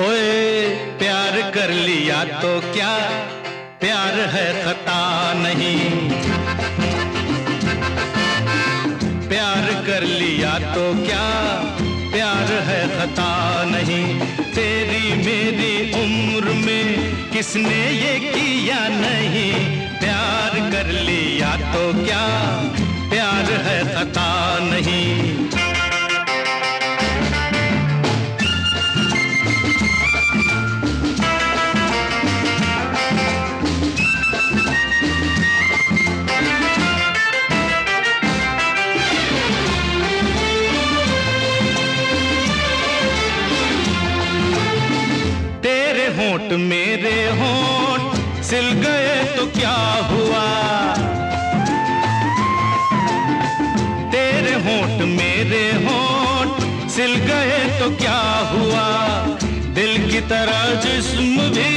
ओए, प्यार कर लिया तो क्या? प्यार है खता नहीं। प्यार कर लिया तो क्या? प्यार है खता नहीं। तेरी मेरी उम्र में किसने ये किया नहीं? प्यार कर लिया तो क्या? प्यार है खता नहीं। होंठ मेरे होंठ, सिल गए तो क्या हुआ? तेरे होंठ मेरे होंठ, सिल गए तो क्या हुआ? दिल की तरह जिस्म भी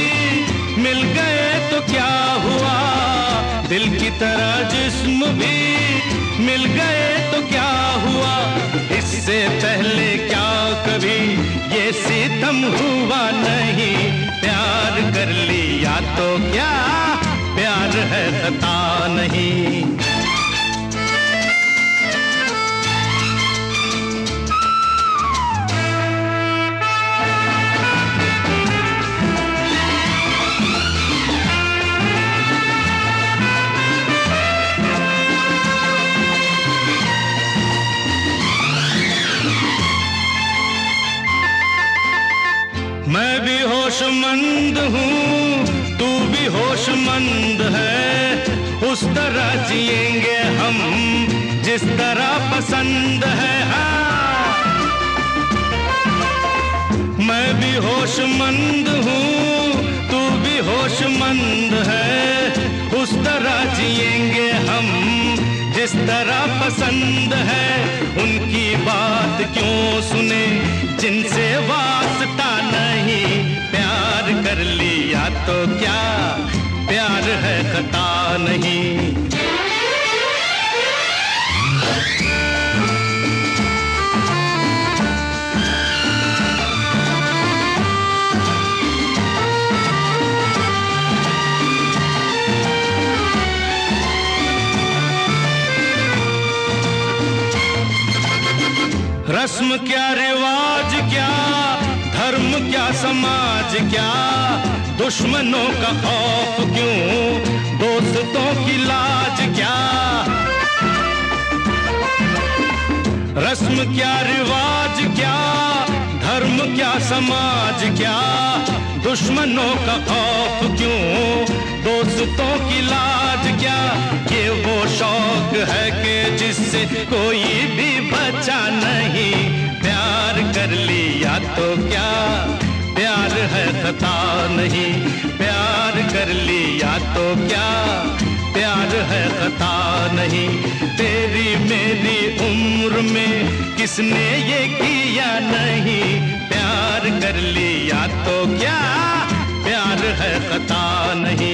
मिल गए तो क्या हुआ? दिल की तरह जिस्म भी मिल गए तो क्या हुआ? इससे पहले क्या कभी ये सितम हुआ नहीं? तो क्या प्यार है खता नहीं? मैं भी होशमंद हूँ। तू भी होशमंद है। उस तरह जिएँगे हम, जिस तरह पसंद है। हाँ। मैं भी होशमंद हूँ, तू भी होशमंद है। उस तरह जिएँगे हम, जिस तरह पसंद है। उनकी बात क्यों सुने, जिनसे वास्ता तो क्या प्यार है खता नहीं? रस्म क्या रिवाज क्या धर्म क्या समाज क्या? दुश्मनों का खौफ क्यों? दोस्तों की लाज क्या? रस्म क्या, रिवाज क्या? धर्म क्या, समाज क्या? दुश्मनों का खौफ क्यों? दोस्तों की लाज क्या? ये वो शौक है कि जिससे कोई भी बचा नहीं। प्यार कर लिया तो क्या? है खता नहीं। प्यार कर लिया तो क्या? प्यार है खता नहीं। तेरी मेरी उम्र में किसने ये किया नहीं? प्यार कर लिया तो क्या? प्यार है खता नहीं।